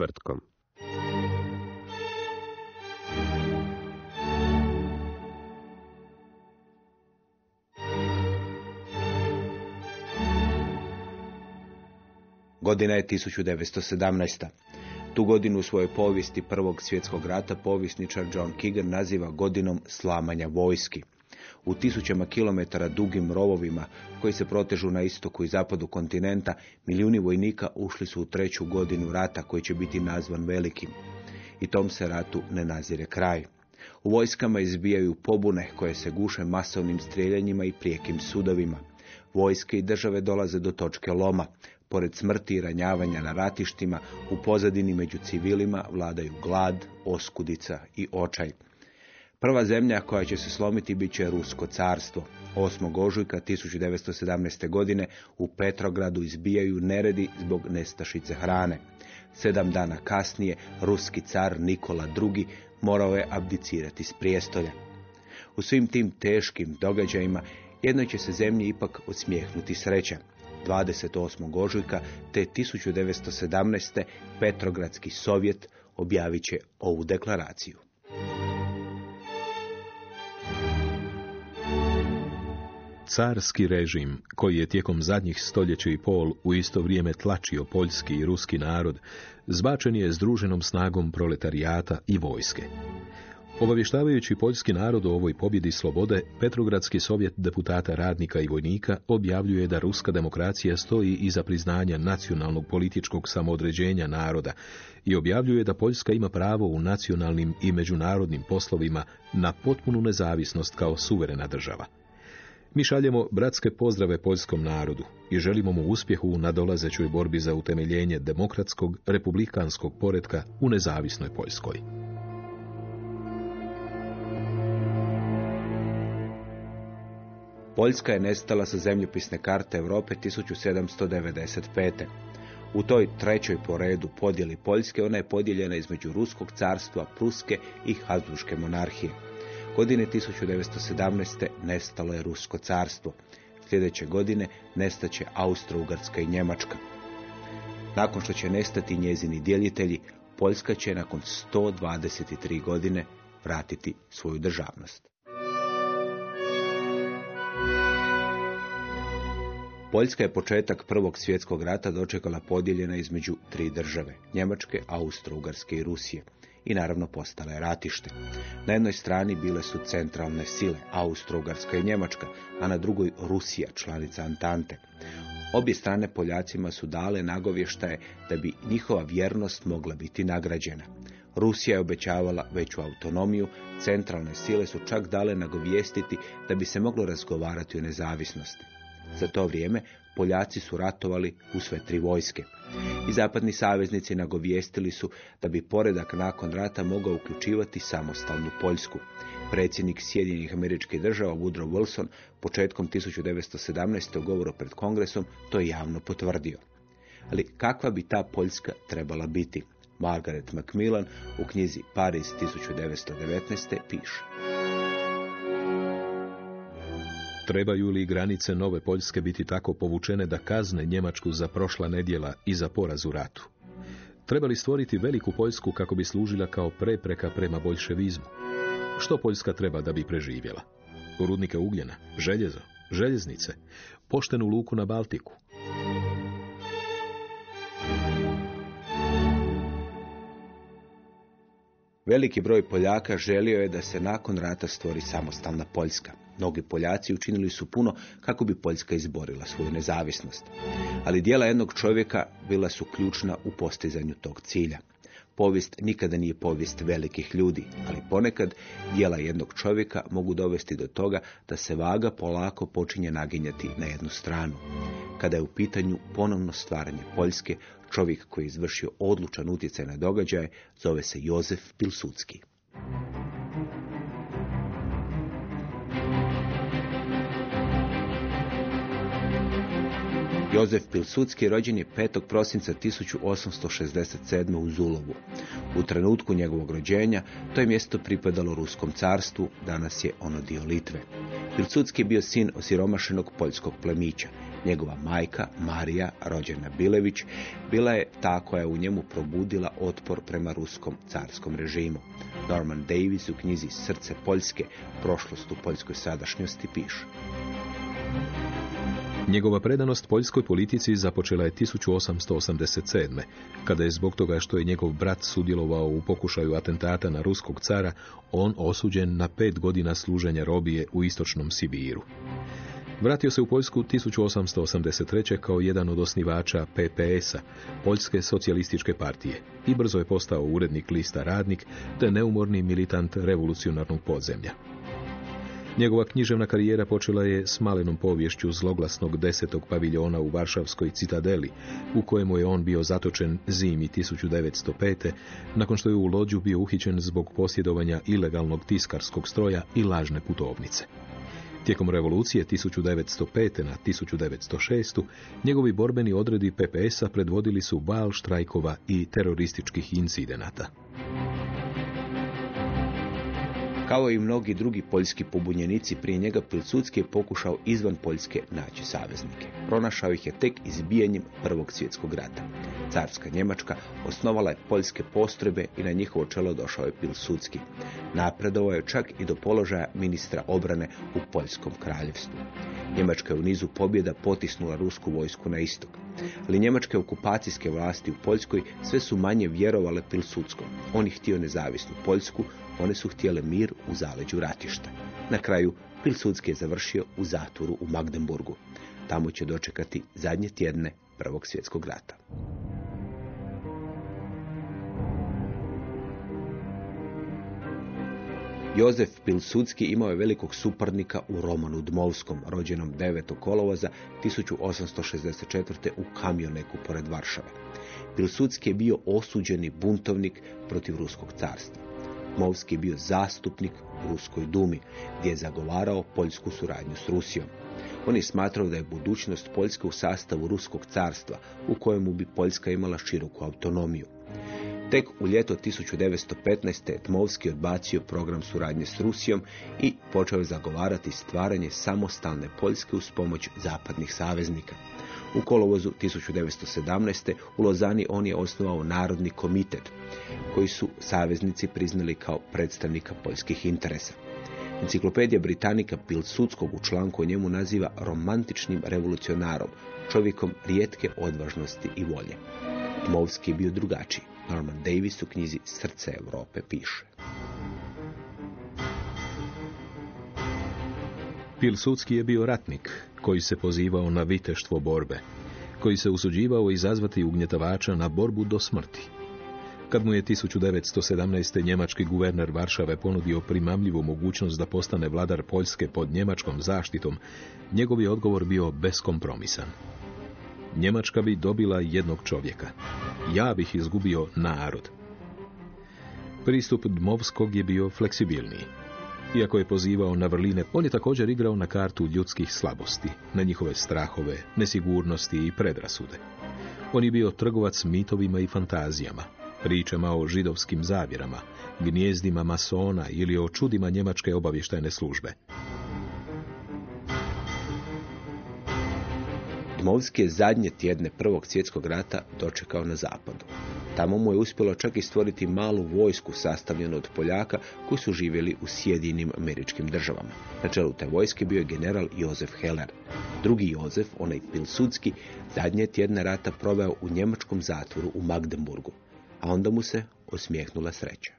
Četvrtkom. Godina je 1917. Tu godinu u svojoj povijesti Prvog svjetskog rata povjesničar John Keegan naziva godinom slamanja vojski. U tisućama kilometara dugim rovovima koji se protežu na istoku i zapadu kontinenta, milijuni vojnika ušli su u treću godinu rata koji će biti nazvan velikim. I tom se ratu ne nazire kraj. U vojskama izbijaju pobune koje se guše masovnim strijeljanjima i prijekim sudovima. Vojske i države dolaze do točke loma. Pored smrti i ranjavanja na ratištima, u pozadini među civilima vladaju glad, oskudica i očaj. Prva zemlja koja će se slomiti bit će Rusko carstvo. 8. ožujka 1917. godine u Petrogradu izbijaju neredi zbog nestašice hrane. Sedam dana kasnije ruski car Nikola II. morao je abdicirati s prijestolja. U svim tim teškim događajima jednoj će se zemlji ipak osmijehnuti sreća. 28. ožujka te 1917. Petrogradski sovjet objavit će ovu deklaraciju. Carski režim, koji je tijekom zadnjih stoljeća i pol u isto vrijeme tlačio poljski i ruski narod, zbačen je združenom snagom proletarijata i vojske. Obavještavajući poljski narod o ovoj pobjedi slobode, Petrogradski sovjet deputata radnika i vojnika objavljuje da ruska demokracija stoji iza priznanja nacionalnog političkog samoodređenja naroda i objavljuje da Poljska ima pravo u nacionalnim i međunarodnim poslovima na potpunu nezavisnost kao suverena država. Mi šaljemo bratske pozdrave poljskom narodu i želimo mu uspjehu u nadolazećoj borbi za utemeljenje demokratskog, republikanskog poretka u nezavisnoj Poljskoj. Poljska je nestala sa zemljopisne karte Europe 1795. U toj trećoj po redu podjeli Poljske ona je podijeljena između Ruskog carstva, Pruske i Habsburške monarhije. Godine 1917. nestalo je Rusko carstvo. Sljedeće godine nestaće Austro-Ugarska i Njemačka. Nakon što će nestati njezini djelitelji, Poljska će nakon 123 godine vratiti svoju državnost. Poljska je početak Prvog svjetskog rata dočekala podijeljena između tri države, Njemačke, Austro-Ugarske i Rusije. I naravno postala je ratište. Na jednoj strani bile su centralne sile, Austro-Ugarska i Njemačka, a na drugoj Rusija, članica Antante. Obje strane Poljacima su dale nagovještaje da bi njihova vjernost mogla biti nagrađena. Rusija je obećavala veću autonomiju, centralne sile su čak dale nagovijestiti da bi se moglo razgovarati o nezavisnosti. Za to vrijeme Poljaci su ratovali u sve tri vojske. I zapadni saveznici nagovijestili su da bi poredak nakon rata mogao uključivati samostalnu Poljsku. Predsjednik Sjedinjenih američkih država Woodrow Wilson početkom 1917. u govoru pred kongresom to je javno potvrdio. Ali kakva bi ta Poljska trebala biti? Margaret Macmillan u knjizi Paris 1919. piše. Trebaju li granice nove Poljske biti tako povučene da kazne Njemačku za prošla nedjela i za poraz u ratu? Treba li stvoriti veliku Poljsku kako bi služila kao prepreka prema boljševizmu? Što Poljska treba da bi preživjela? Rudnike ugljena, željezo, željeznice, poštenu luku na Baltiku. Veliki broj Poljaka želio je da se nakon rata stvori samostalna Poljska. Mnogi Poljaci učinili su puno kako bi Poljska izborila svoju nezavisnost. Ali dijela jednog čovjeka bila su ključna u postizanju tog cilja. Povijest nikada nije povijest velikih ljudi, ali ponekad dijela jednog čovjeka mogu dovesti do toga da se vaga polako počinje naginjati na jednu stranu. Kada je u pitanju ponovno stvaranje Poljske, čovjek koji je izvršio odlučan utjecaj na događaje zove se Jozef Pilsudski. Jozef Pilsudski rođen je 5. prosinca 1867. u Zulovu. U trenutku njegovog rođenja to je mjesto pripadalo Ruskom carstvu, danas je ono dio Litve. Pilsudski je bio sin osiromašenog poljskog plemića. Njegova majka, Marija, rođena Bilević, bila je ta koja je u njemu probudila otpor prema ruskom carskom režimu. Norman Davis u knjizi Srce Poljske, prošlost u poljskoj sadašnjosti piše. Njegova predanost poljskoj politici započela je 1887. kada je zbog toga što je njegov brat sudjelovao u pokušaju atentata na ruskog cara, on osuđen na pet godina služenja robije u istočnom Sibiru. Vratio se u Poljsku 1883. kao jedan od osnivača PPS-a, Poljske socijalističke partije, i brzo je postao urednik lista Radnik, te neumorni militant revolucionarnog podzemlja. Njegova književna karijera počela je s malenom povješću zloglasnog desetog paviljona u Varšavskoj citadeli, u kojemu je on bio zatočen zimi 1905. nakon što je u Lođu bio uhićen zbog posjedovanja ilegalnog tiskarskog stroja i lažne putovnice. Tijekom revolucije 1905. na 1906. njegovi borbeni odredi PPS-a predvodili su val štrajkova i terorističkih incidenata. Kao i mnogi drugi poljski pobunjenici prije njega Pilsudski je pokušao izvan Poljske naći saveznike. Pronašao ih je tek izbijanjem Prvog svjetskog rata. Carska Njemačka osnovala je poljske postrojbe i na njihovo čelo došao je Pilsudski. Napredovao je čak i do položaja ministra obrane u Poljskom kraljevstvu. Njemačka je u nizu pobjeda potisnula rusku vojsku na istok. Ali njemačke okupacijske vlasti u Poljskoj sve su manje vjerovale Pilsudskom. On je htio nezavisnu Poljsku, one su htjele mir u zaleđu ratišta. Na kraju Pilsudski je završio u zatvoru u Magdeburgu. Tamo će dočekati zadnje tjedne Prvog svjetskog rata. Jozef Pilsudski imao je velikog suparnika u Romanu Dmovskom, rođenom 9. kolovoza 1864. u Kamioneku pored Varšave. Pilsudski je bio osuđeni buntovnik protiv Ruskog carstva. Dmovski je bio zastupnik u Ruskoj dumi, gdje je zagovarao poljsku suradnju s Rusijom. On je smatrao da je budućnost Poljske u sastavu Ruskog carstva, u kojemu bi Poljska imala široku autonomiju. Tek u ljeto 1915. Tmovski odbacio program suradnje s Rusijom i počeo je zagovarati stvaranje samostalne Poljske uz pomoć zapadnih saveznika. U kolovozu 1917. u Lozani on je osnovao Narodni komitet, koji su saveznici priznali kao predstavnika poljskih interesa. Enciklopedija Britanika Pilsudskog u članku o njemu naziva romantičnim revolucionarom, čovjekom rijetke odvažnosti i volje. Tmovski je bio drugačiji. Norman Davis u knjizi Srce Europe piše. Pilsudski je bio ratnik koji se pozivao na viteštvo borbe, koji se usuđivao izazvati ugnjetavača na borbu do smrti. Kad mu je 1917. njemački guverner Varšave ponudio primamljivu mogućnost da postane vladar Poljske pod njemačkom zaštitom, njegov je odgovor bio beskompromisan. Njemačka bi dobila jednog čovjeka. Ja bih izgubio narod. Pristup Dmovskog je bio fleksibilniji. Iako je pozivao na vrline, on je također igrao na kartu ljudskih slabosti, na njihove strahove, nesigurnosti i predrasude. On je bio trgovac mitovima i fantazijama, pričama o židovskim zavjerama, gnjezdima masona ili o čudima njemačke obavještajne službe. Dmovski je zadnje tjedne Prvog svjetskog rata dočekao na zapadu. Tamo mu je uspjelo čak i stvoriti malu vojsku sastavljenu od Poljaka koji su živjeli u Sjedinim američkim državama. Na čelu te vojske bio je general Jozef Heller. Drugi Jozef, onaj Pilsudski, zadnje tjedne rata proveo u njemačkom zatvoru u Magdeburgu, a onda mu se osmijehnula sreća.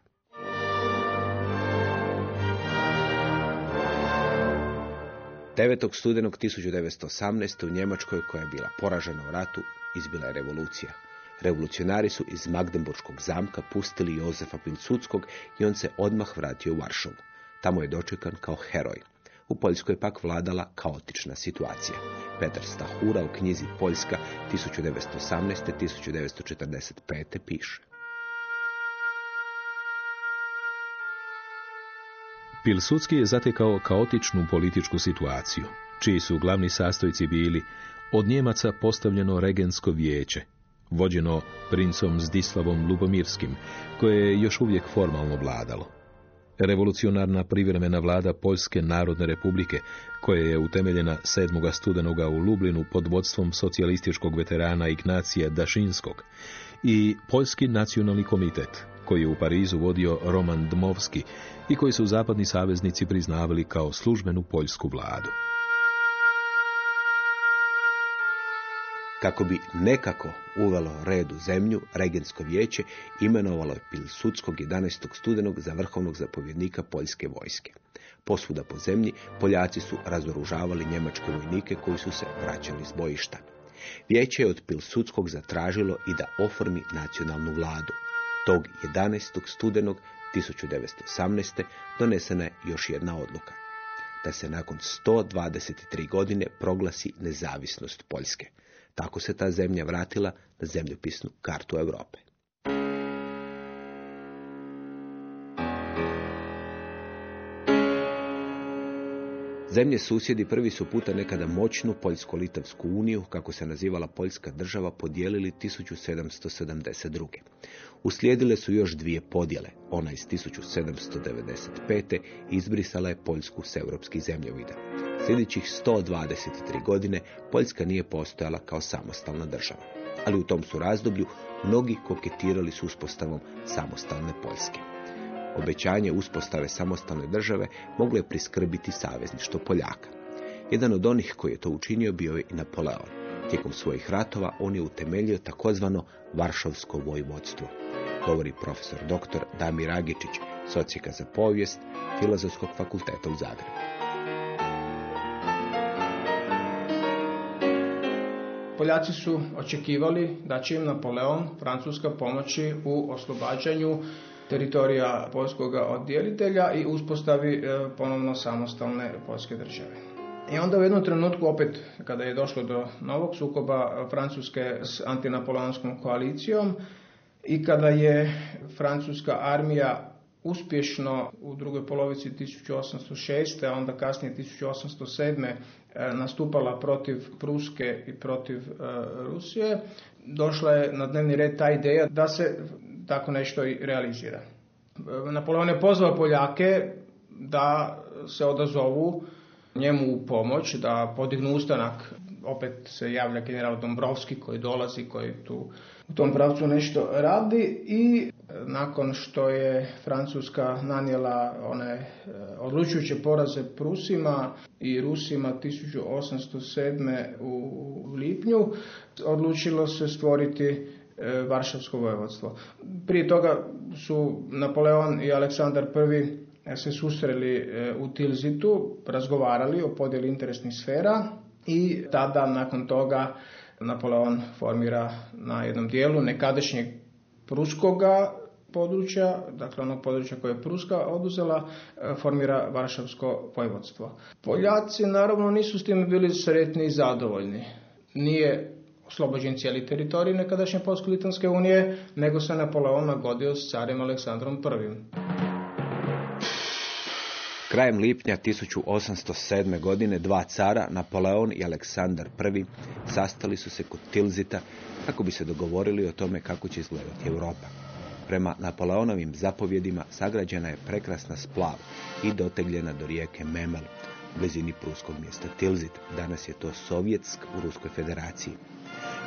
Devetog studenog 1918. u Njemačkoj, koja je bila poražena u ratu, izbila je revolucija. Revolucionari su iz Magdeburškog zamka pustili Jozefa Pilsudskog i on se odmah vratio u Varšavu. Tamo je dočekan kao heroj. U Poljskoj je pak vladala kaotična situacija. Petar Stahura u knjizi Poljska 1918-1945. piše. Pilsudski je zatekao kaotičnu političku situaciju, čiji su glavni sastojci bili od Njemaca postavljeno regensko vijeće, vođeno princom Zdislavom Lubomirskim, koje je još uvijek formalno vladalo. Revolucionarna privremena vlada Poljske narodne republike, koja je utemeljena 7. studenoga u Lublinu pod vodstvom socijalističkog veterana Ignacija Dašinskog i Poljski nacionalni komitet, koji je u Parizu vodio Roman Dmovski i koji su zapadni saveznici priznavali kao službenu poljsku vladu. Kako bi nekako uvelo red u zemlju, regensko vijeće imenovalo je Pilsudskog 11. studenog za vrhovnog zapovjednika poljske vojske. Posvuda po zemlji Poljaci su razoružavali njemačke vojnike koji su se vraćali s bojišta. Vijeće je od Pilsudskog zatražilo i da oformi nacionalnu vladu. Tog 11. studenog 1918. donesena je još jedna odluka. Da se nakon 123 godine proglasi nezavisnost Poljske. Tako se ta zemlja vratila na zemljopisnu kartu Europe. Zemlje susjedi prvi su puta nekada moćnu Poljsko-Litavsku uniju, kako se nazivala Poljska država, podijelili 1772. Uslijedile su još dvije podjele. Ona iz 1795. izbrisala je Poljsku s europskih zemljovida. Sljedećih 123 godine Poljska nije postojala kao samostalna država. Ali u tom su razdoblju mnogi koketirali s uspostavom samostalne Poljske. Obećanje uspostave samostalne države moglo je priskrbiti savezništvo Poljaka. Jedan od onih koji je to učinio bio je i Napoleon. Tijekom svojih ratova on je utemeljio takozvano Varšavsko vojvodstvo. Govori profesor dr. Damir Agičić, socijeka za povijest Filozofskog fakulteta u Zagrebu. Poljaci su očekivali da će im Napoleon, Francuska, pomoći u oslobađanju teritorija poljskog odjelitelja i uspostavi e, ponovno samostalne poljske države. I onda u jednom trenutku opet, kada je došlo do novog sukoba Francuske s antinapoleonskom koalicijom i kada je francuska armija uspješno u drugoj polovici 1806. a onda kasnije 1807. E, nastupala protiv Pruske i protiv e, Rusije, došla je na dnevni red ta ideja da se tako nešto i realizira. Napoleon je pozvao Poljake da se odazovu njemu u pomoć, da podignu ustanak. Opet se javlja general Dombrovski koji dolazi, koji tu u tom pravcu nešto radi i nakon što je Francuska nanijela one e, odlučujuće poraze Prusima i Rusima 1807. u lipnju, odlučilo se stvoriti E, Varšavsko vojvodstvo. Prije toga su Napoleon i Aleksandar I e, se susreli e, u Tilzitu, razgovarali o podjeli interesnih sfera i tada nakon toga Napoleon formira na jednom dijelu nekadašnjeg pruskoga područja, dakle onog područja koje je Pruska oduzela, formira Varšavsko vojvodstvo. Poljaci naravno nisu s tim bili sretni i zadovoljni. Nije oslobođen cijeli teritorij nekadašnje Polsko-Litanske unije, nego se Napoleon nagodio s carem Aleksandrom I. Krajem lipnja 1807. godine dva cara, Napoleon i Aleksandar I, sastali su se kod Tilzita kako bi se dogovorili o tome kako će izgledati Europa. Prema Napoleonovim zapovjedima sagrađena je prekrasna splav i dotegljena do rijeke Memel, u blizini pruskog mjesta Tilzit. Danas je to Sovjetsk u Ruskoj federaciji.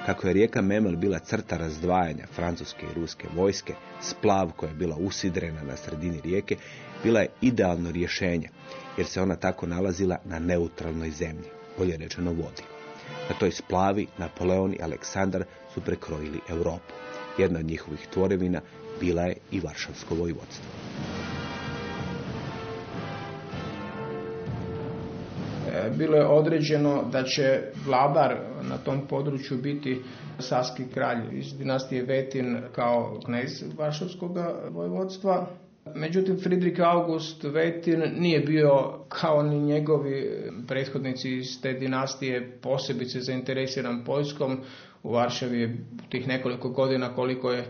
Kako je rijeka Memel bila crta razdvajanja francuske i ruske vojske, splav koja je bila usidrena na sredini rijeke, bila je idealno rješenje, jer se ona tako nalazila na neutralnoj zemlji, bolje rečeno vodi. Na toj splavi Napoleon i Aleksandar su prekrojili Europu. Jedna od njihovih tvorevina bila je i Varšavsko vojvodstvo. Bilo je određeno da će vladar na tom području biti Saski kralj iz dinastije Vetin kao knez Varšavskog vojvodstva. Međutim, Friedrich August Vetin nije bio kao ni njegovi prethodnici iz te dinastije posebice zainteresiran Poljskom. U Varšavi je tih nekoliko godina koliko je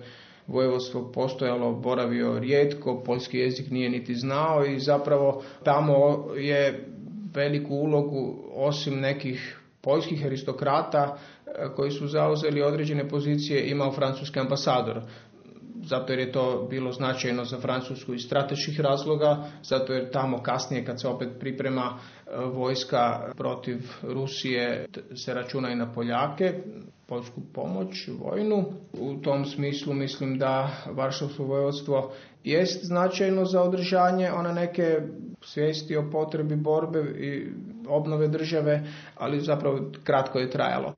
vojvodstvo postojalo, boravio rijetko, poljski jezik nije niti znao i zapravo tamo je veliku ulogu osim nekih poljskih aristokrata e, koji su zauzeli određene pozicije imao francuski ambasador zato jer je to bilo značajno za Francusku iz strateških razloga, zato jer tamo kasnije kad se opet priprema e, vojska protiv Rusije se računa i na Poljake, poljsku pomoć, vojnu. U tom smislu mislim da Varšavsko vojvodstvo jest značajno za održanje one neke svijesti o potrebi borbe i obnove države, ali zapravo kratko je trajalo.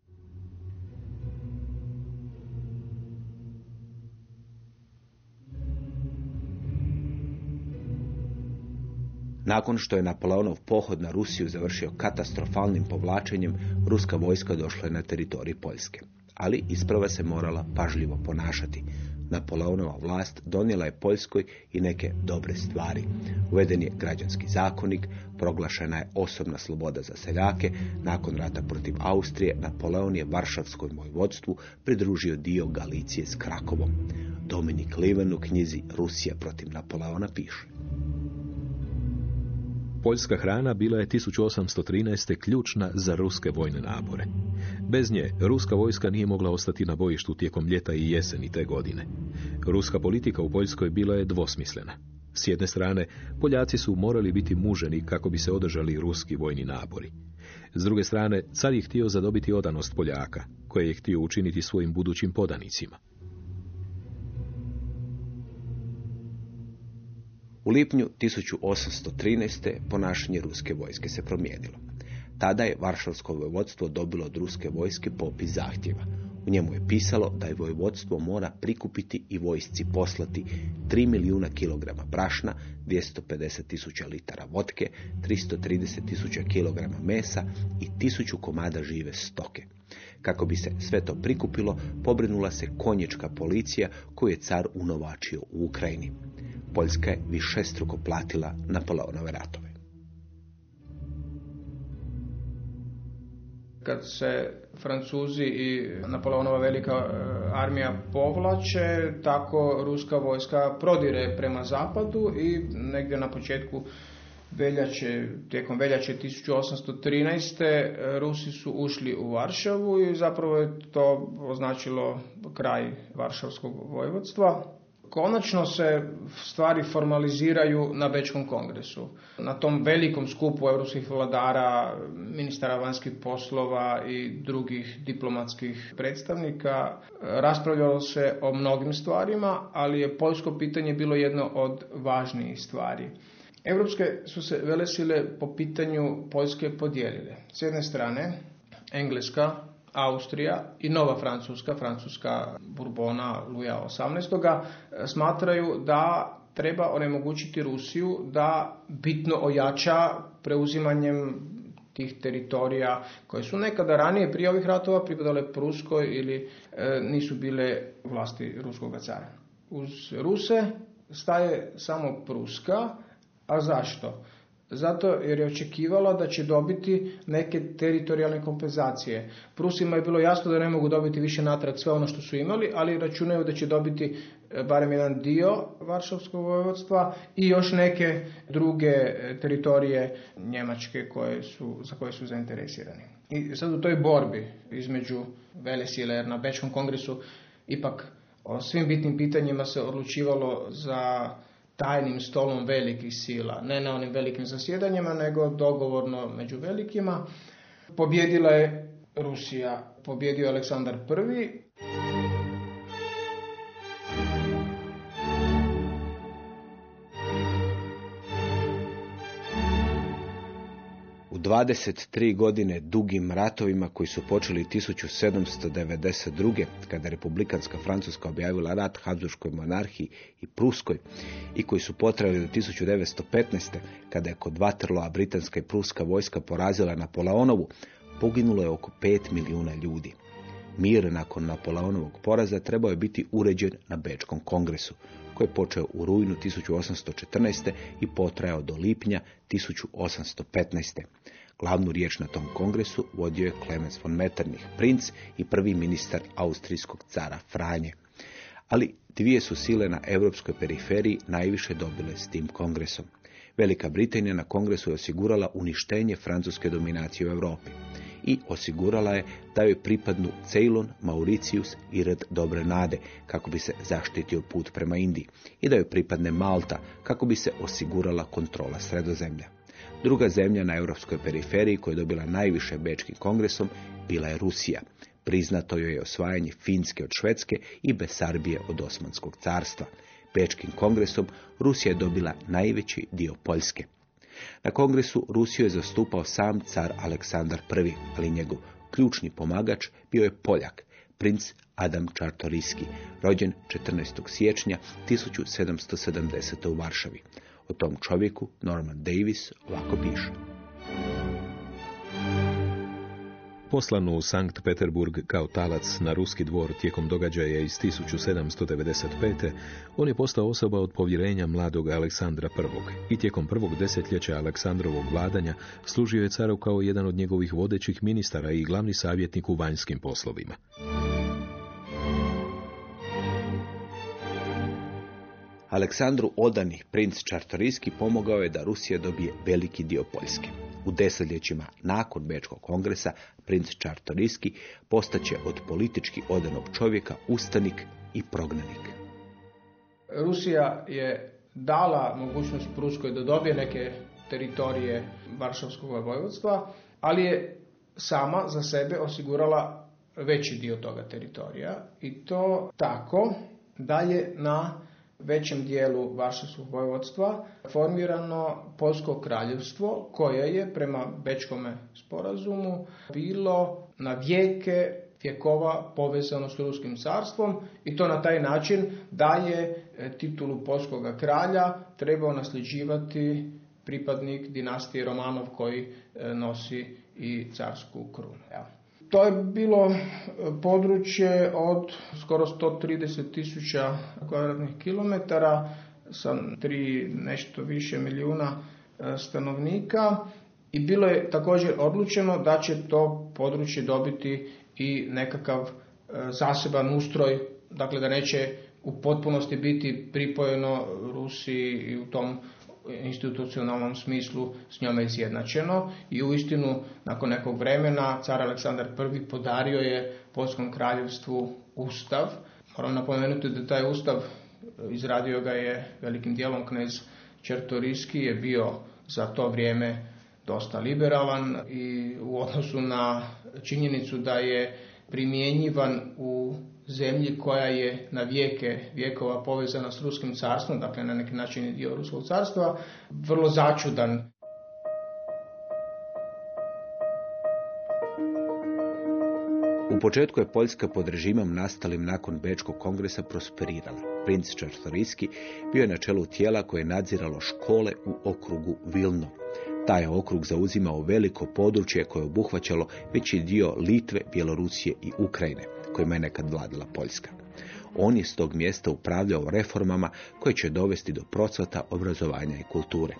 Nakon što je Napoleonov pohod na Rusiju završio katastrofalnim povlačenjem, ruska vojska došla je na teritorij Poljske. Ali isprava se morala pažljivo ponašati. Napoleonova vlast donijela je Poljskoj i neke dobre stvari. Uveden je građanski zakonik, proglašena je osobna sloboda za seljake, nakon rata protiv Austrije Napoleon je Varšavskoj vojvodstvu pridružio dio Galicije s Krakovom. Dominik Liven u knjizi Rusija protiv Napoleona piše. Poljska hrana bila je 1813. ključna za ruske vojne napore. Bez nje, ruska vojska nije mogla ostati na bojištu tijekom ljeta i jeseni te godine. Ruska politika u Poljskoj bila je dvosmislena. S jedne strane, Poljaci su morali biti muženi kako bi se održali ruski vojni napori. S druge strane, car je htio zadobiti odanost Poljaka, koje je htio učiniti svojim budućim podanicima. U lipnju 1813. ponašanje ruske vojske se promijenilo. Tada je Varšavsko vojvodstvo dobilo od ruske vojske popis zahtjeva. U njemu je pisalo da je vojvodstvo mora prikupiti i vojsci poslati 3 milijuna kilograma brašna, 250 tisuća litara vodke, 330 tisuća kilograma mesa i tisuću komada žive stoke. Kako bi se sve to prikupilo, pobrinula se konječka policija koju je car unovačio u Ukrajini. Poljska je višestruko platila Napoleonove ratove. Kad se Francuzi i Napoleonova velika e, armija povlače, tako ruska vojska prodire prema zapadu i negdje na početku veljače, tijekom veljače 1813. Rusi su ušli u Varšavu i zapravo je to označilo kraj Varšavskog vojvodstva. Konačno se stvari formaliziraju na Bečkom kongresu. Na tom velikom skupu europskih vladara, ministara vanjskih poslova i drugih diplomatskih predstavnika raspravljalo se o mnogim stvarima, ali je poljsko pitanje bilo jedno od važnijih stvari. Europske su se velesile po pitanju Poljske podijelile. S jedne strane, Engleska Austrija i Nova Francuska, Francuska Burbona Luja XVIII. smatraju da treba onemogućiti Rusiju da bitno ojača preuzimanjem tih teritorija koje su nekada ranije prije ovih ratova pripadale Pruskoj ili e, nisu bile vlasti ruskog cara. Uz Ruse staje samo Pruska, a zašto? Zato jer je očekivala da će dobiti neke teritorijalne kompenzacije. Prusima je bilo jasno da ne mogu dobiti više natrag sve ono što su imali, ali računaju da će dobiti e, barem jedan dio Varšavskog vojvodstva i još neke druge e, teritorije Njemačke koje su, za koje su zainteresirani. I sad u toj borbi između jer na Bečkom kongresu ipak o svim bitnim pitanjima se odlučivalo za tajnim stolom velikih sila, ne na onim velikim zasjedanjima, nego dogovorno među velikima. Pobjedila je Rusija, pobjedio Aleksandar I. 23 godine dugim ratovima koji su počeli 1792. kada Republikanska Francuska objavila rat Habsburgskoj monarhiji i Pruskoj i koji su potrajali do 1915. kada je kod Vatrloa britanska i pruska vojska porazila Napoleonovu, poginulo je oko 5 milijuna ljudi. Mir nakon Napoleonovog poraza trebao je biti uređen na Bečkom kongresu, koji je počeo u rujnu 1814. i potrajao do lipnja 1815. Glavnu riječ na tom kongresu vodio je Clemens von Metternich, princ i prvi ministar austrijskog cara Franje. Ali dvije su sile na europskoj periferiji najviše dobile s tim kongresom. Velika Britanija na kongresu je osigurala uništenje francuske dominacije u Europi i osigurala je da joj pripadnu Ceylon, Mauricius i Red Dobre Nade kako bi se zaštitio put prema Indiji i da joj pripadne Malta kako bi se osigurala kontrola sredozemlja. Druga zemlja na europskoj periferiji koja je dobila najviše bečkim kongresom bila je Rusija. Priznato joj je osvajanje Finske od Švedske i Besarbije od Osmanskog carstva. Bečkim kongresom Rusija je dobila najveći dio Poljske. Na kongresu Rusiju je zastupao sam car Aleksandar I, ali njegov ključni pomagač bio je Poljak, princ Adam Čartoriski, rođen 14. siječnja 1770. u Varšavi. O tom čovjeku Norman Davis ovako piše. Poslan u Sankt Peterburg kao talac na ruski dvor tijekom događaja iz 1795. on je postao osoba od povjerenja mladog Aleksandra I. i tijekom prvog desetljeća Aleksandrovog vladanja služio je caru kao jedan od njegovih vodećih ministara i glavni savjetnik u vanjskim poslovima. Aleksandru odani princ Čartorijski pomogao je da Rusija dobije veliki dio Poljske. U desetljećima nakon Bečkog kongresa princ Čartorijski postaće od politički odanog čovjeka ustanik i prognanik. Rusija je dala mogućnost Pruskoj da dobije neke teritorije Varšavskog vojvodstva, ali je sama za sebe osigurala veći dio toga teritorija i to tako da na većem dijelu Varšavskog vojvodstva formirano Polsko kraljevstvo koje je prema Bečkome sporazumu bilo na vijeke vjekova povezano s Ruskim carstvom i to na taj način da je e, titulu polskog kralja trebao nasljeđivati pripadnik dinastije Romanov koji e, nosi i carsku krunu. To je bilo e, područje od skoro 130 tisuća kvadratnih kilometara sa tri nešto više milijuna e, stanovnika. I bilo je također odlučeno da će to područje dobiti i nekakav e, zaseban ustroj, dakle da neće u potpunosti biti pripojeno Rusiji i u tom institucionalnom smislu s njome izjednačeno i uistinu nakon nekog vremena car Aleksandar I podario je Polskom kraljevstvu ustav. Moram napomenuti da taj ustav izradio ga je velikim dijelom knez Čertoriski je bio za to vrijeme dosta liberalan i u odnosu na činjenicu da je primjenjivan u zemlji koja je na vijeke vijekova povezana s Ruskim carstvom, dakle na neki način je dio Ruskog carstva, vrlo začudan. U početku je Poljska pod režimom nastalim nakon Bečkog kongresa prosperirala. Princ Čartorijski bio je na čelu tijela koje je nadziralo škole u okrugu Vilno. Taj okrug zauzimao veliko područje koje je obuhvaćalo veći dio Litve, Bjelorusije i Ukrajine kojima je nekad vladila Poljska. On je s tog mjesta upravljao reformama koje će dovesti do procvata obrazovanja i kulture.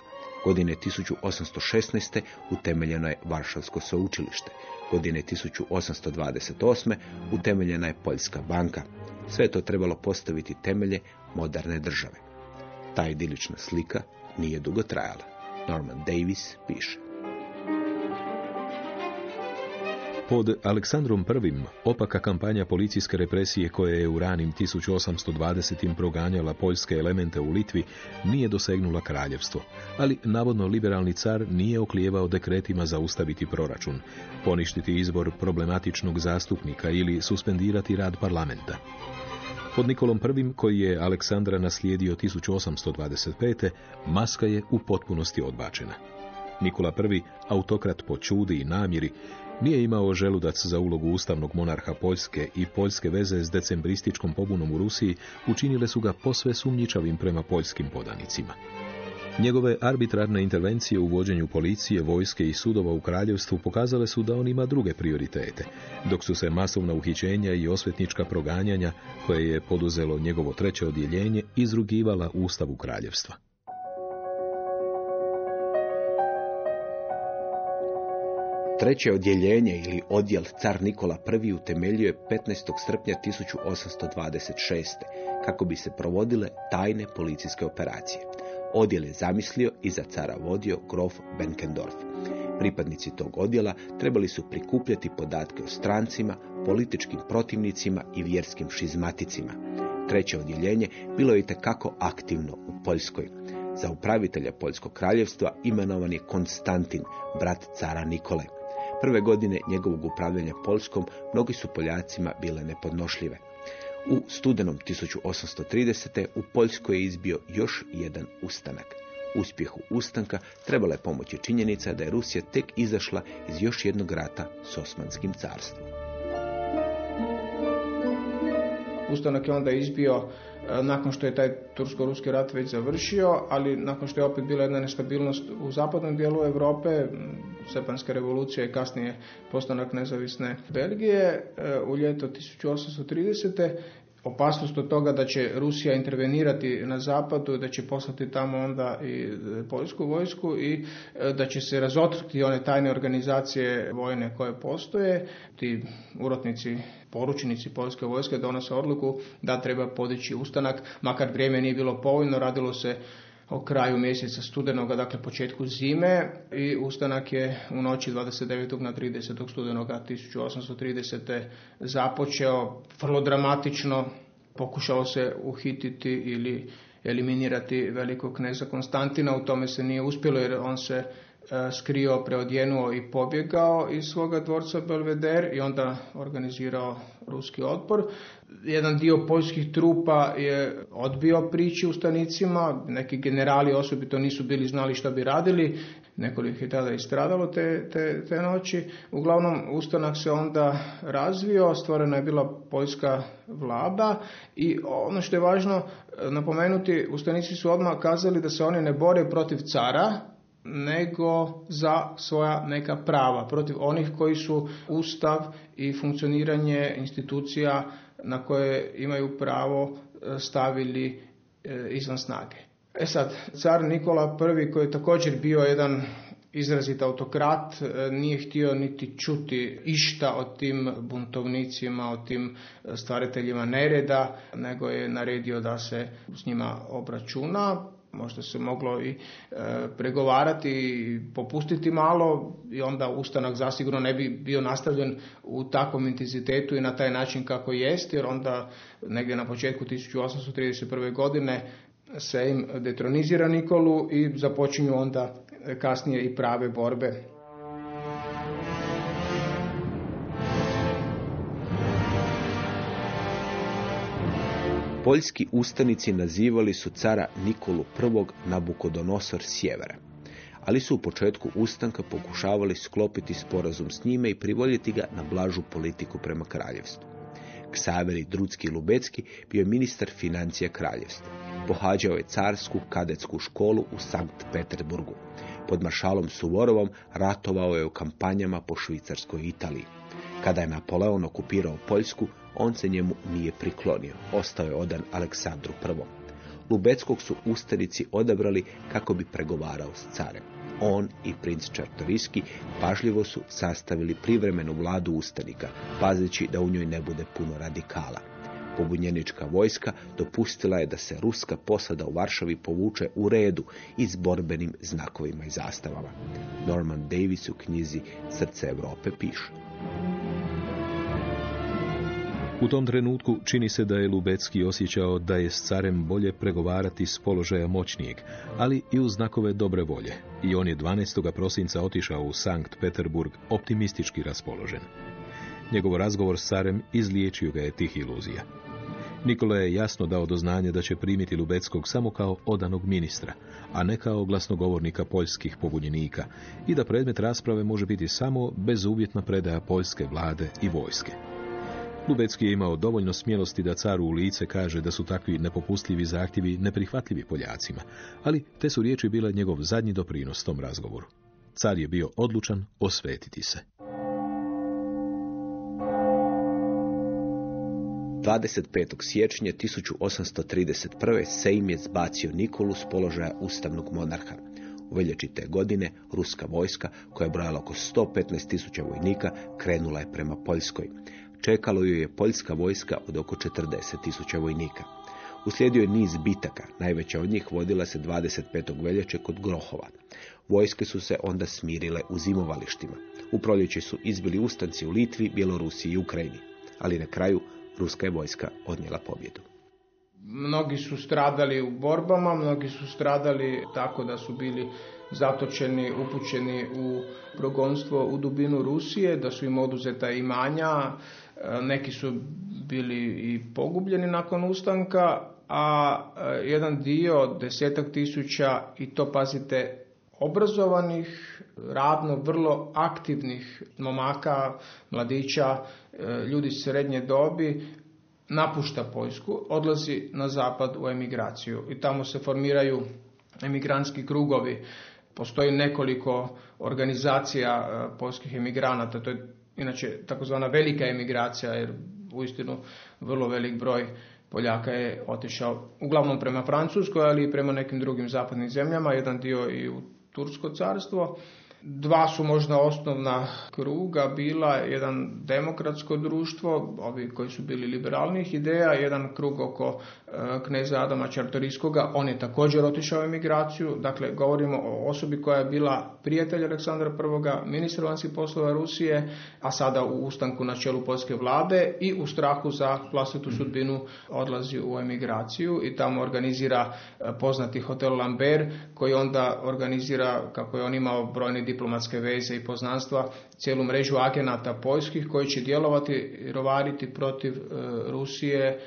Godine 1816. utemeljeno je Varšavsko sveučilište. Godine 1828. utemeljena je Poljska banka. Sve to trebalo postaviti temelje moderne države. Ta idilična slika nije dugo trajala. Norman Davis piše. Pod Aleksandrom I. opaka kampanja policijske represije koja je u ranim 1820. proganjala poljske elemente u Litvi nije dosegnula kraljevstvo, ali navodno liberalni car nije oklijevao dekretima zaustaviti proračun, poništiti izbor problematičnog zastupnika ili suspendirati rad parlamenta. Pod Nikolom I, koji je Aleksandra naslijedio 1825. maska je u potpunosti odbačena. Nikola I, autokrat po čudi i namjeri, nije imao želudac za ulogu ustavnog monarha Poljske i poljske veze s decembrističkom pobunom u Rusiji učinile su ga posve sumnjičavim prema poljskim podanicima. Njegove arbitrarne intervencije u vođenju policije, vojske i sudova u kraljevstvu pokazale su da on ima druge prioritete, dok su se masovna uhićenja i osvetnička proganjanja, koje je poduzelo njegovo treće odjeljenje, izrugivala Ustavu kraljevstva. Treće odjeljenje ili odjel car Nikola I utemeljio je 15. srpnja 1826. kako bi se provodile tajne policijske operacije. Odjel je zamislio i za cara vodio grof Benkendorf. Pripadnici tog odjela trebali su prikupljati podatke o strancima, političkim protivnicima i vjerskim šizmaticima. Treće odjeljenje bilo je itekako aktivno u Poljskoj. Za upravitelja Poljskog kraljevstva imenovan je Konstantin, brat cara Nikole. Prve godine njegovog upravljanja Poljskom mnogi su Poljacima bile nepodnošljive. U studenom 1830. u Poljskoj je izbio još jedan ustanak. Uspjehu ustanka trebala je pomoći činjenica da je Rusija tek izašla iz još jednog rata s Osmanskim carstvom. Ustanak je onda izbio e, nakon što je taj tursko-ruski rat već završio, ali nakon što je opet bila jedna nestabilnost u zapadnom dijelu Europe, Sepanska revolucija i kasnije postanak nezavisne Belgije e, u ljeto 1830 opasnost od toga da će Rusija intervenirati na zapadu, da će poslati tamo onda i e, poljsku vojsku i e, da će se razotkriti one tajne organizacije vojne koje postoje. Ti urotnici, poručnici poljske vojske donose odluku da treba podići ustanak, makar vrijeme nije bilo povoljno, radilo se o kraju mjeseca studenoga, dakle početku zime i ustanak je u noći 29. na 30. studenoga 1830. započeo vrlo dramatično, pokušao se uhititi ili eliminirati velikog kneza Konstantina, u tome se nije uspjelo jer on se skrio, preodjenuo i pobjegao iz svoga dvorca Belveder i onda organizirao ruski otpor. Jedan dio poljskih trupa je odbio prići ustanicima, neki generali osobito nisu bili znali što bi radili, nekoliko je tada istradalo te, te, te noći. Uglavnom, ustanak se onda razvio, stvorena je bila poljska vlada i ono što je važno napomenuti, ustanici su odmah kazali da se oni ne bore protiv cara, nego za svoja neka prava, protiv onih koji su ustav i funkcioniranje institucija na koje imaju pravo e, stavili e, izvan snage. E sad, car Nikola I koji je također bio jedan izrazit autokrat, e, nije htio niti čuti išta o tim buntovnicima, o tim stvariteljima nereda, nego je naredio da se s njima obračuna možda se moglo i e, pregovarati i popustiti malo i onda ustanak zasigurno ne bi bio nastavljen u takvom intenzitetu i na taj način kako jest jer onda negdje na početku 1831. godine se im detronizira Nikolu i započinju onda kasnije i prave borbe Poljski ustanici nazivali su cara Nikolu I Nabukodonosor sjevera, ali su u početku ustanka pokušavali sklopiti sporazum s njime i privoljiti ga na blažu politiku prema kraljevstvu. Ksaveri Drudski Lubecki bio je ministar financija kraljevstva. Pohađao je carsku kadetsku školu u Sankt Peterburgu. Pod maršalom Suvorovom ratovao je u kampanjama po Švicarskoj Italiji. Kada je Napoleon okupirao Poljsku, on se njemu nije priklonio. Ostao je odan Aleksandru I. Lubeckog su ustanici odabrali kako bi pregovarao s carem. On i princ Čartoriski pažljivo su sastavili privremenu vladu ustanika, pazeći da u njoj ne bude puno radikala. Pobunjenička vojska dopustila je da se ruska posada u Varšavi povuče u redu i s borbenim znakovima i zastavama. Norman Davis u knjizi Srce Europe piše. U tom trenutku čini se da je Lubecki osjećao da je s carem bolje pregovarati s položaja moćnijeg, ali i u znakove dobre volje. I on je 12. prosinca otišao u Sankt Peterburg optimistički raspoložen. Njegov razgovor s carem izliječio ga je tih iluzija. Nikola je jasno dao do znanja da će primiti Lubeckog samo kao odanog ministra, a ne kao glasnogovornika poljskih pobunjenika i da predmet rasprave može biti samo bezuvjetna predaja poljske vlade i vojske. Lubecki je imao dovoljno smjelosti da caru u lice kaže da su takvi nepopustljivi zahtjevi neprihvatljivi Poljacima, ali te su riječi bile njegov zadnji doprinos tom razgovoru. Car je bio odlučan osvetiti se. 25. siječnja 1831. Sejm je zbacio Nikolu s položaja ustavnog monarha. U veljači te godine ruska vojska, koja je brojala oko 115 tisuća vojnika, krenula je prema Poljskoj. Čekalo ju je poljska vojska od oko 40 tisuća vojnika. Uslijedio je niz bitaka, najveća od njih vodila se 25. veljače kod Grohova. Vojske su se onda smirile u zimovalištima. U proljeće su izbili ustanci u Litvi, Bjelorusiji i Ukrajini. Ali na kraju ruska je vojska odnijela pobjedu. Mnogi su stradali u borbama, mnogi su stradali tako da su bili zatočeni, upućeni u progonstvo u dubinu Rusije, da su im oduzeta imanja, neki su bili i pogubljeni nakon ustanka, a jedan dio, desetak tisuća, i to pazite, obrazovanih, radno vrlo aktivnih momaka, mladića, ljudi srednje dobi, napušta Poljsku, odlazi na zapad u emigraciju i tamo se formiraju emigrantski krugovi. Postoji nekoliko organizacija poljskih emigranata, to je inače takozvana velika emigracija, jer uistinu vrlo velik broj Poljaka je otišao uglavnom prema Francuskoj, ali i prema nekim drugim zapadnim zemljama, jedan dio i u Tursko carstvo. Dva su možda osnovna kruga. Bila, jedan demokratsko društvo, ovi koji su bili liberalnih ideja, jedan krug oko e, kneza Adama Čartorijskoga, on je također otišao u emigraciju, dakle govorimo o osobi koja je bila prijatelj Aleksandra I, ministar vanjskih poslova Rusije, a sada u ustanku na čelu poljske vlade i u strahu za vlastitu sudbinu odlazi u emigraciju i tamo organizira e, poznati hotel Lambert koji onda organizira, kako je on imao brojni diplomatske veze i poznanstva, cijelu mrežu agenata poljskih koji će djelovati i rovariti protiv e, Rusije e,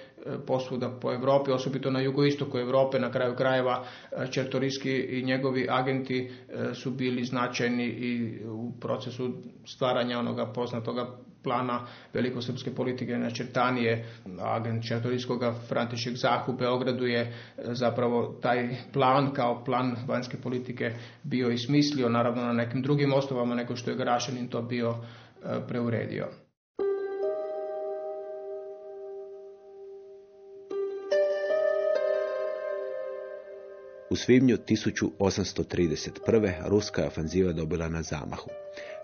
posvuda po Europi, osobito na jugoistoku Europe, na kraju krajeva e, Čertoriski i njegovi agenti su bili značajni i u procesu stvaranja onoga poznatoga plana velikosrpske politike načrtanije agent Čartorijskoga František Zah u Beogradu je e, zapravo taj plan kao plan vanjske politike bio i smislio naravno na nekim drugim osnovama nego što je Grašanin to bio e, preuredio. U svibnju 1831. ruska je ofanziva dobila na zamahu.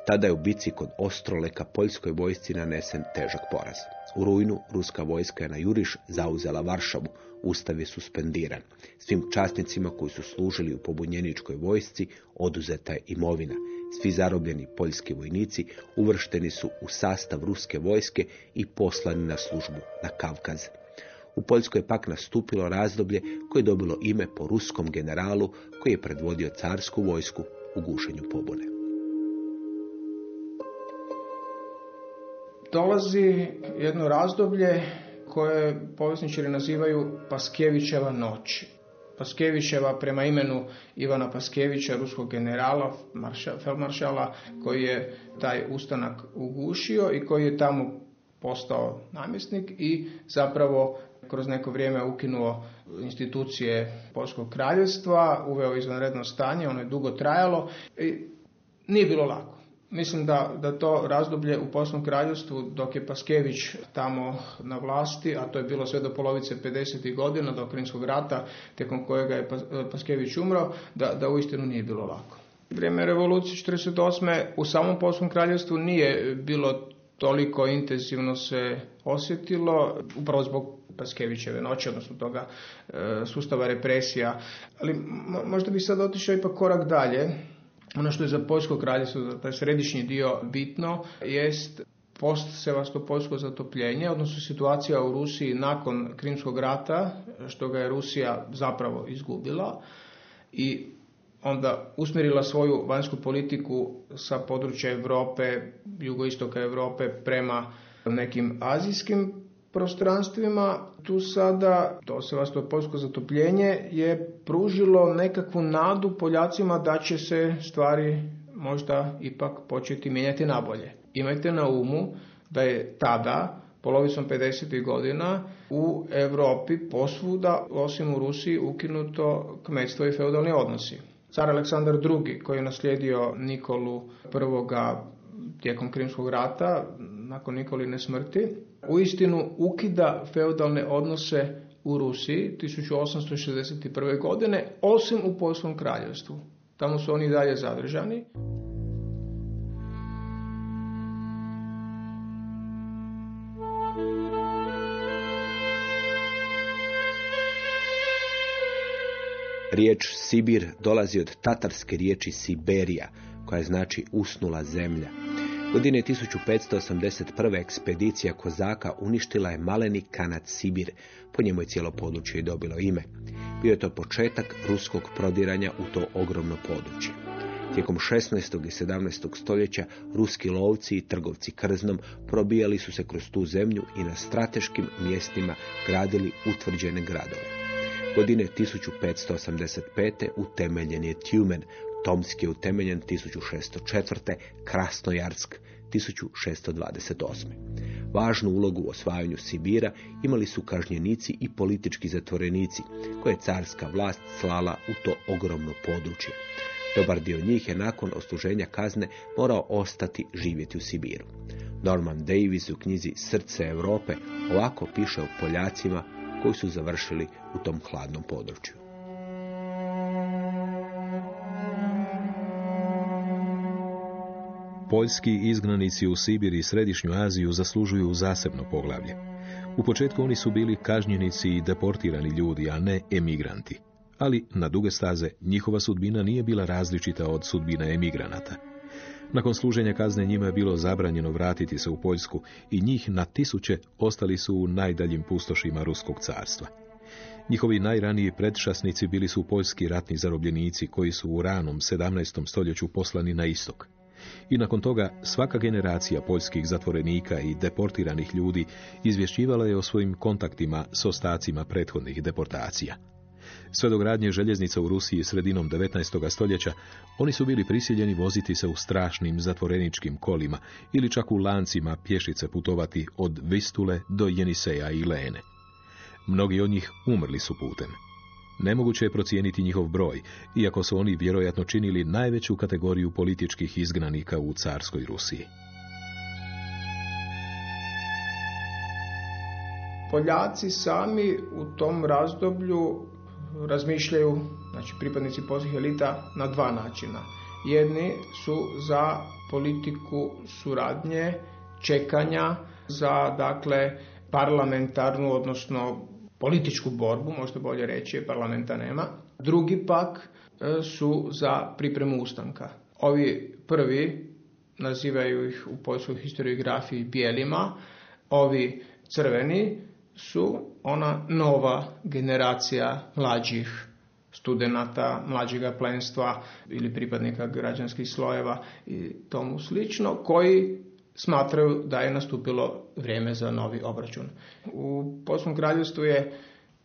Tada je u bici kod Ostroleka poljskoj vojsci nanesen težak poraz. U rujnu ruska vojska je na juriš zauzela Varšavu, ustav je suspendiran. Svim časnicima koji su služili u pobunjeničkoj vojsci oduzeta je imovina. Svi zarobljeni poljski vojnici uvršteni su u sastav ruske vojske i poslani na službu na Kavkaz. U Poljskoj je pak nastupilo razdoblje koje je dobilo ime po ruskom generalu koji je predvodio carsku vojsku u gušenju pobune. Dolazi jedno razdoblje koje povjesničari nazivaju Paskjevićeva noć. Paskjevićeva prema imenu Ivana Paskevića, ruskog generala, felmaršala, koji je taj ustanak ugušio i koji je tamo postao namjesnik i zapravo kroz neko vrijeme ukinuo institucije Polskog kraljevstva, uveo izvanredno stanje, ono je dugo trajalo i nije bilo lako. Mislim da, da to razdoblje u Poslom kraljevstvu dok je Paskević tamo na vlasti, a to je bilo sve do polovice 50. godina do Krimskog rata, tijekom kojega je Paskević umro, da, da uistinu nije bilo lako. Vrijeme revolucije 48. u samom Polskom kraljevstvu nije bilo toliko intenzivno se osjetilo, upravo zbog Paskevićeve noći, odnosno toga e, sustava represija. Ali možda bi sad otišao ipak korak dalje ono što je za Poljsko kraljevstvo, za taj središnji dio bitno, jest post-sevastopolsko zatopljenje, odnosno situacija u Rusiji nakon Krimskog rata, što ga je Rusija zapravo izgubila i onda usmjerila svoju vanjsku politiku sa područja Europe, jugoistoka Europe prema nekim azijskim prostranstvima. Tu sada to sevastopolsko zatopljenje je pružilo nekakvu nadu Poljacima da će se stvari možda ipak početi mijenjati nabolje. Imajte na umu da je tada polovicom 50. godina u Europi posvuda, osim u Rusiji, ukinuto kmetstvo i feudalni odnosi. Car Aleksandar II, koji je naslijedio Nikolu I tijekom Krimskog rata, nakon Nikoline smrti, u istinu ukida feudalne odnose u Rusiji 1861. godine, osim u Poljskom kraljevstvu. Tamo su oni dalje zadržani. Riječ Sibir dolazi od tatarske riječi Siberija, koja znači usnula zemlja. Godine 1581. ekspedicija Kozaka uništila je maleni kanat Sibir, po njemu je cijelo područje dobilo ime. Bio je to početak ruskog prodiranja u to ogromno područje. Tijekom 16. i 17. stoljeća ruski lovci i trgovci krznom probijali su se kroz tu zemlju i na strateškim mjestima gradili utvrđene gradove. Godine 1585. utemeljen je Tjumen, Tomski je utemeljen 1604. Krasnojarsk 1628. Važnu ulogu u osvajanju Sibira imali su kažnjenici i politički zatvorenici, koje je carska vlast slala u to ogromno područje. Dobar dio njih je nakon osluženja kazne morao ostati živjeti u Sibiru. Norman Davis u knjizi Srce Europe ovako piše o Poljacima koji su završili u tom hladnom području. Poljski izgnanici u Sibir i Središnju Aziju zaslužuju zasebno poglavlje. U početku oni su bili kažnjenici i deportirani ljudi, a ne emigranti. Ali na duge staze njihova sudbina nije bila različita od sudbine emigranata. Nakon služenja kazne njima je bilo zabranjeno vratiti se u Poljsku i njih na tisuće ostali su u najdaljim pustošima Ruskog carstva. Njihovi najraniji predšasnici bili su poljski ratni zarobljenici koji su u ranom 17. stoljeću poslani na istok. I nakon toga svaka generacija poljskih zatvorenika i deportiranih ljudi izvješćivala je o svojim kontaktima s ostacima prethodnih deportacija. Sve do gradnje željeznica u Rusiji sredinom 19. stoljeća, oni su bili prisiljeni voziti se u strašnim zatvoreničkim kolima ili čak u lancima pješice putovati od Vistule do Jeniseja i Lene. Mnogi od njih umrli su putem. Nemoguće je procijeniti njihov broj, iako su oni vjerojatno činili najveću kategoriju političkih izgnanika u carskoj Rusiji. Poljaci sami u tom razdoblju razmišljaju, znači pripadnici poljskih elita, na dva načina. Jedni su za politiku suradnje, čekanja, za dakle parlamentarnu, odnosno političku borbu, možda bolje reći, parlamenta nema. Drugi pak e, su za pripremu ustanka. Ovi prvi nazivaju ih u poljskoj historiografiji bijelima, ovi crveni su ona nova generacija mlađih studenata, mlađega plenstva ili pripadnika građanskih slojeva i tomu slično, koji smatraju da je nastupilo vrijeme za novi obračun. U Polskom kraljevstvu je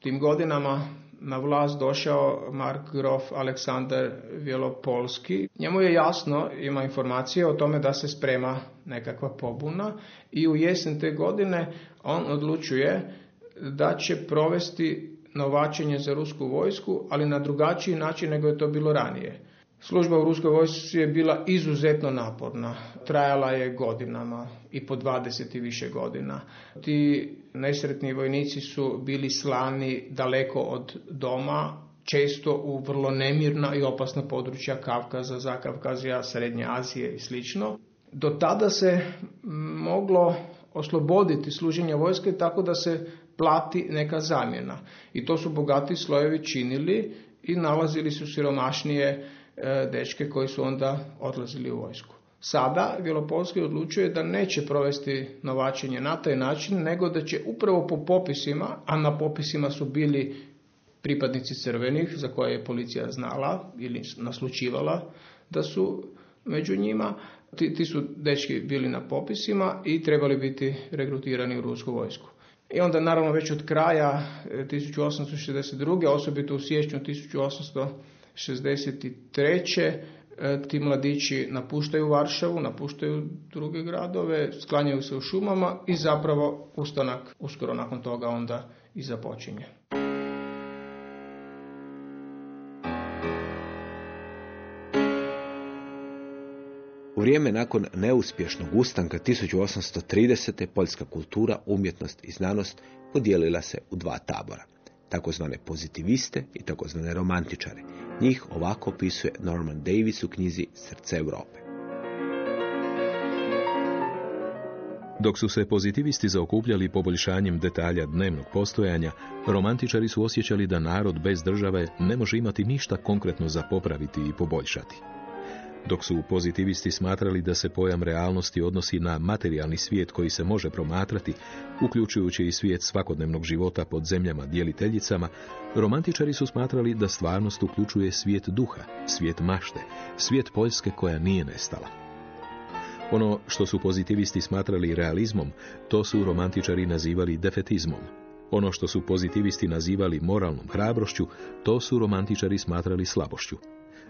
tim godinama na vlast došao Mark Grof Aleksandar Vjelopolski. Njemu je jasno, ima informacije o tome da se sprema nekakva pobuna i u jesen te godine on odlučuje da će provesti novačenje za rusku vojsku, ali na drugačiji način nego je to bilo ranije. Služba u ruskoj vojsci je bila izuzetno naporna. Trajala je godinama i po 20 i više godina. Ti nesretni vojnici su bili slani daleko od doma, često u vrlo nemirna i opasna područja Kavkaza, Zakavkazija, Srednje Azije i sl. Do tada se moglo osloboditi služenje vojske tako da se plati neka zamjena. I to su bogati slojevi činili i nalazili su siromašnije dečke koji su onda odlazili u vojsku. Sada Vjelopolski odlučuje da neće provesti novačenje na taj način, nego da će upravo po popisima, a na popisima su bili pripadnici crvenih, za koje je policija znala ili naslučivala da su među njima, ti, ti su dečki bili na popisima i trebali biti regrutirani u rusku vojsku. I onda naravno već od kraja 1862. osobito u siječnju 1863. ti mladići napuštaju Varšavu, napuštaju druge gradove, sklanjaju se u šumama i zapravo ustanak uskoro nakon toga onda i započinje. U vrijeme nakon neuspješnog ustanka 1830. poljska kultura, umjetnost i znanost podijelila se u dva tabora, takozvane pozitiviste i takozvane romantičare. Njih ovako opisuje Norman Davis u knjizi Srce Europe. Dok su se pozitivisti zaokupljali poboljšanjem detalja dnevnog postojanja, romantičari su osjećali da narod bez države ne može imati ništa konkretno za popraviti i poboljšati. Dok su pozitivisti smatrali da se pojam realnosti odnosi na materijalni svijet koji se može promatrati, uključujući i svijet svakodnevnog života pod zemljama djeliteljicama, romantičari su smatrali da stvarnost uključuje svijet duha, svijet mašte, svijet Poljske koja nije nestala. Ono što su pozitivisti smatrali realizmom, to su romantičari nazivali defetizmom. Ono što su pozitivisti nazivali moralnom hrabrošću, to su romantičari smatrali slabošću.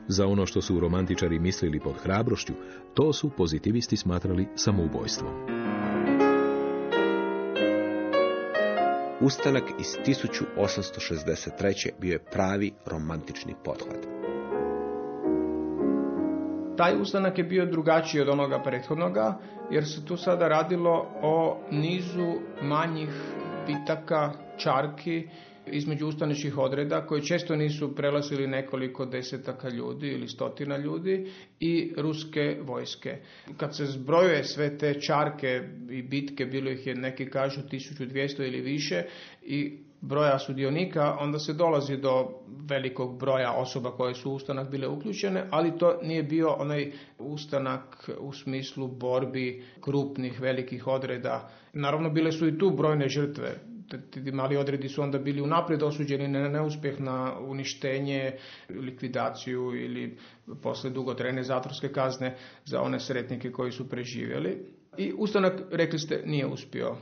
Za ono što su romantičari mislili pod hrabrošću, to su pozitivisti smatrali samoubojstvom. Ustanak iz 1863. bio je pravi romantični pothvat. Taj ustanak je bio drugačiji od onoga prethodnoga, jer se tu sada radilo o nizu manjih bitaka, čarki, između ustaničkih odreda koji često nisu prelazili nekoliko desetaka ljudi ili stotina ljudi i ruske vojske. Kad se zbrojuje sve te čarke i bitke, bilo ih je neki kažu 1200 ili više i broja sudionika, onda se dolazi do velikog broja osoba koje su u ustanak bile uključene, ali to nije bio onaj ustanak u smislu borbi krupnih, velikih odreda. Naravno, bile su i tu brojne žrtve mali odredi su onda bili unaprijed osuđeni na neuspjeh, na uništenje, likvidaciju ili posle dugotrajne zatvorske kazne za one sretnike koji su preživjeli. I ustanak, rekli ste, nije uspio.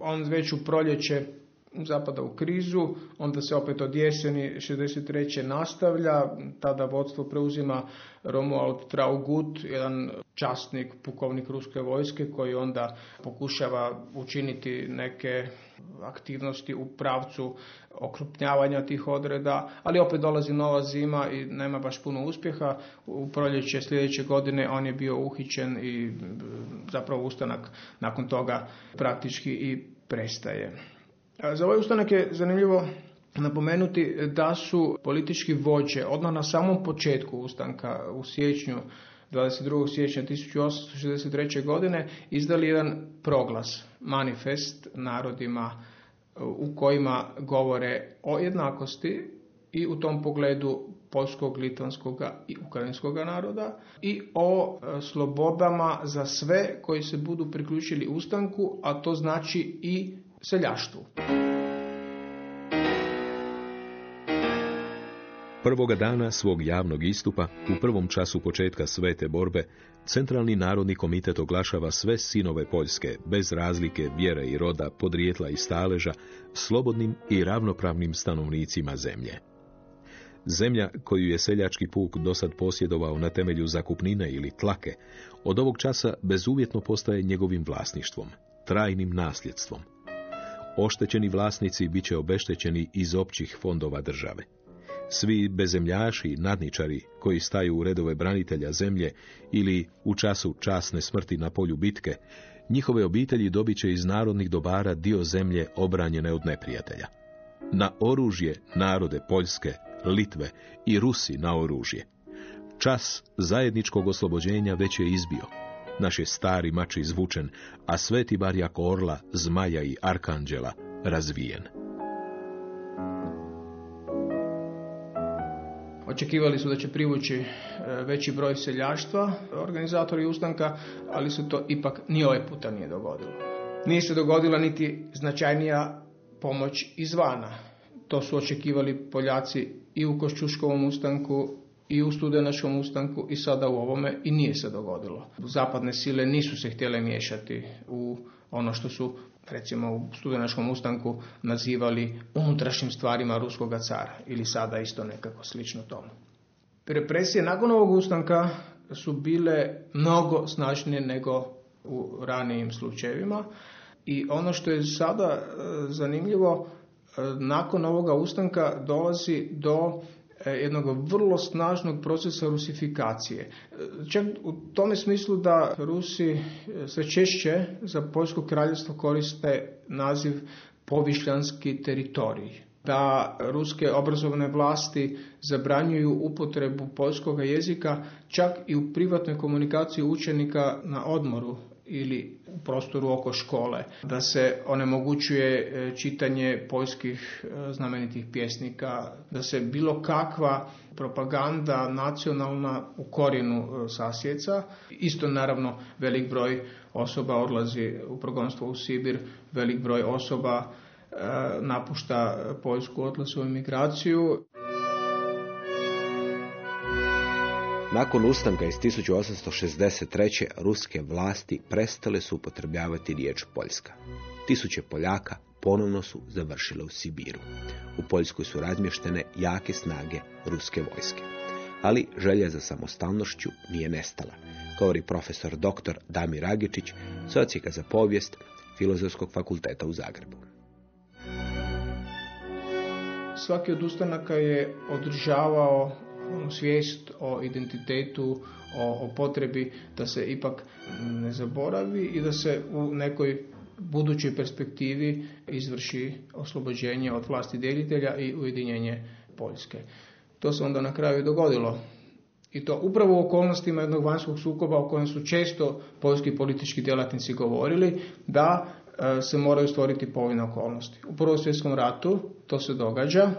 On već u proljeće zapada u krizu, onda se opet od jeseni 63. nastavlja, tada vodstvo preuzima Romuald Traugut, jedan časnik, pukovnik ruske vojske koji onda pokušava učiniti neke aktivnosti u pravcu okrupnjavanja tih odreda, ali opet dolazi nova zima i nema baš puno uspjeha. U proljeće sljedeće godine on je bio uhićen i zapravo ustanak nakon toga praktički i prestaje. Za ovaj ustanak je zanimljivo napomenuti da su politički vođe odmah na samom početku ustanka u siječnju 22. siječnja 1863. godine izdali jedan proglas, manifest narodima u kojima govore o jednakosti i u tom pogledu polskog, litvanskog i ukrajinskog naroda i o e, slobodama za sve koji se budu priključili ustanku, a to znači i seljaštvu. Prvoga dana svog javnog istupa, u prvom času početka svete borbe, Centralni narodni komitet oglašava sve sinove Poljske, bez razlike vjere i roda, podrijetla i staleža, slobodnim i ravnopravnim stanovnicima zemlje. Zemlja koju je seljački puk dosad posjedovao na temelju zakupnine ili tlake, od ovog časa bezuvjetno postaje njegovim vlasništvom, trajnim nasljedstvom. Oštećeni vlasnici bit će obeštećeni iz općih fondova države. Svi bezemljaši i nadničari koji staju u redove branitelja zemlje ili u času časne smrti na polju bitke, njihove obitelji dobit će iz narodnih dobara dio zemlje obranjene od neprijatelja. Na oružje narode Poljske, Litve i Rusi na oružje. Čas zajedničkog oslobođenja već je izbio. Naš je stari mač izvučen, a sveti barjak orla, zmaja i arkanđela razvijen. Očekivali su da će privući e, veći broj seljaštva, organizatori ustanka, ali se to ipak ni ovaj puta nije dogodilo. Nije se dogodila niti značajnija pomoć izvana. To su očekivali Poljaci i u Koščuškovom ustanku i u Studenačkom ustanku i sada u ovome i nije se dogodilo. Zapadne sile nisu se htjele miješati u ono što su recimo u studenačkom ustanku nazivali unutrašnjim stvarima ruskoga cara ili sada isto nekako slično tomu. Represije nakon ovog ustanka su bile mnogo snažnije nego u ranijim slučajevima i ono što je sada e, zanimljivo, e, nakon ovoga ustanka dolazi do jednog vrlo snažnog procesa rusifikacije. Čak u tome smislu da Rusi sve češće za Poljsko kraljevstvo koriste naziv povišljanski teritorij da ruske obrazovne vlasti zabranjuju upotrebu poljskog jezika čak i u privatnoj komunikaciji učenika na odmoru ili u prostoru oko škole, da se onemogućuje e, čitanje poljskih e, znamenitih pjesnika, da se bilo kakva propaganda nacionalna u korijenu e, sasjeca. Isto naravno velik broj osoba odlazi u progonstvo u Sibir, velik broj osoba napušta Poljsku, odlazi u emigraciju. Nakon ustanka iz 1863. ruske vlasti prestale su upotrebljavati riječ Poljska. Tisuće Poljaka ponovno su završile u Sibiru. U Poljskoj su razmještene jake snage ruske vojske. Ali želja za samostalnošću nije nestala, govori profesor dr. Damir Agičić, socijeka za povijest Filozofskog fakulteta u Zagrebu. Svaki od ustanaka je održavao svijest o identitetu, o, o potrebi da se ipak ne zaboravi i da se u nekoj budućoj perspektivi izvrši oslobođenje od vlasti djelitelja i ujedinjenje Poljske. To se onda na kraju dogodilo. I to upravo u okolnostima jednog vanjskog sukoba o kojem su često poljski politički djelatnici govorili da e, se moraju stvoriti povoljne okolnosti. U Prvom svjetskom ratu to se događa,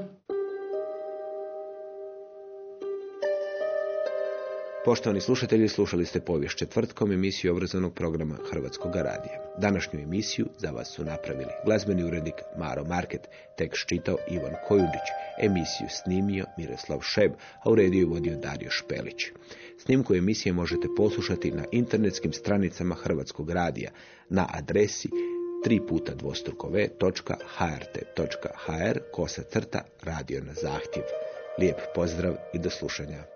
Poštovani slušatelji, slušali ste povijest četvrtkom emisiju obrazovnog programa Hrvatskog radija. Današnju emisiju za vas su napravili glazbeni urednik Maro Market, tekst čitao Ivan Kojundić, emisiju snimio Miroslav Šeb, a u rediju vodio Dario Špelić. Snimku emisije možete poslušati na internetskim stranicama Hrvatskog radija na adresi 3 puta kosa crta radio na zahtjev. Lijep pozdrav i do slušanja.